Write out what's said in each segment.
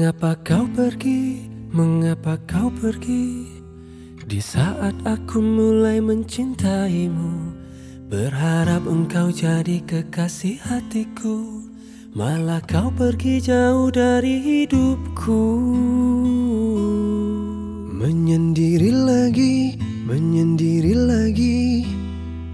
Mengapa kau pergi? Mengapa kau pergi? Di saat aku mulai mencintaimu Berharap engkau jadi kekasih hatiku Malah kau pergi jauh dari hidupku Menyendiri lagi, menyendiri lagi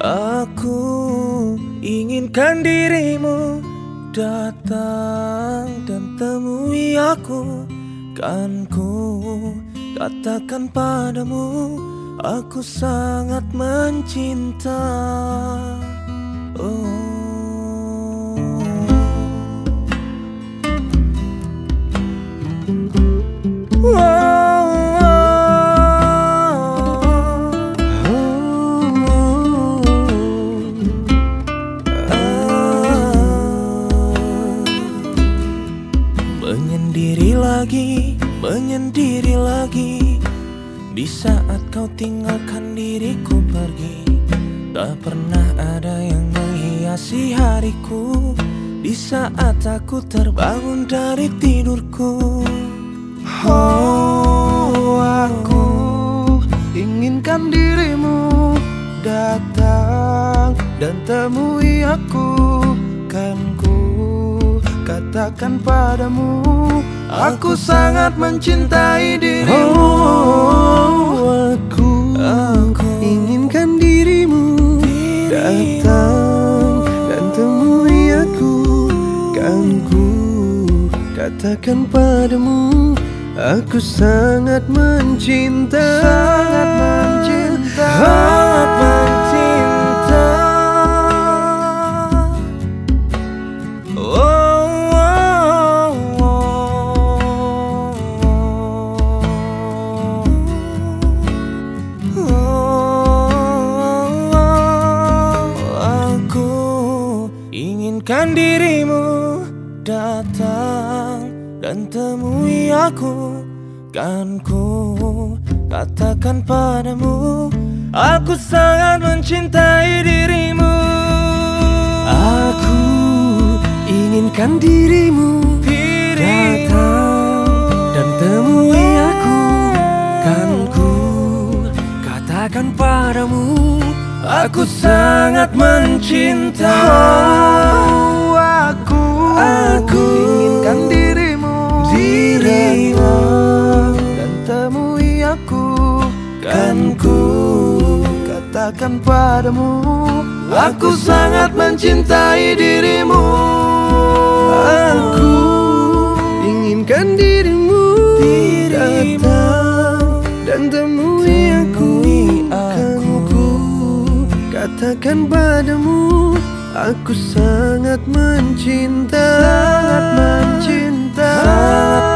Aku inginkan dirimu Datang dan temui aku Kan ku katakan padamu Aku sangat mencinta oh. Lagi, menyendiri lagi. Di saat kau tinggalkan diriku pergi Tak pernah ada yang menghiasi hariku. Di saat aku terbangun dari tidurku. Oh, aku inginkan dirimu datang dan temui aku. Kan ku katakan padamu Aku sangat mencintai dirimu. Oh, aku, Aku inginkan dirimu datang dan temui aku. Kan ku katakan padamu aku sangat mencinta. Sangat mencinta inginkan dirimu datang dan temui aku. Kan ku katakan padamu Aku sangat mencintai dirimu. Aku inginkan dirimu Datang dan temui aku. Kan ku katakan padamu Aku sangat mencinta. Oh, aku Aku inginkan dirimu. Dirimu. dan temui aku. Kan ku katakan padamu Aku sangat mencintai dirimu. Aku inginkan dirimu Katakan padamu Aku sangat mencinta. Sangat mencinta. Sangat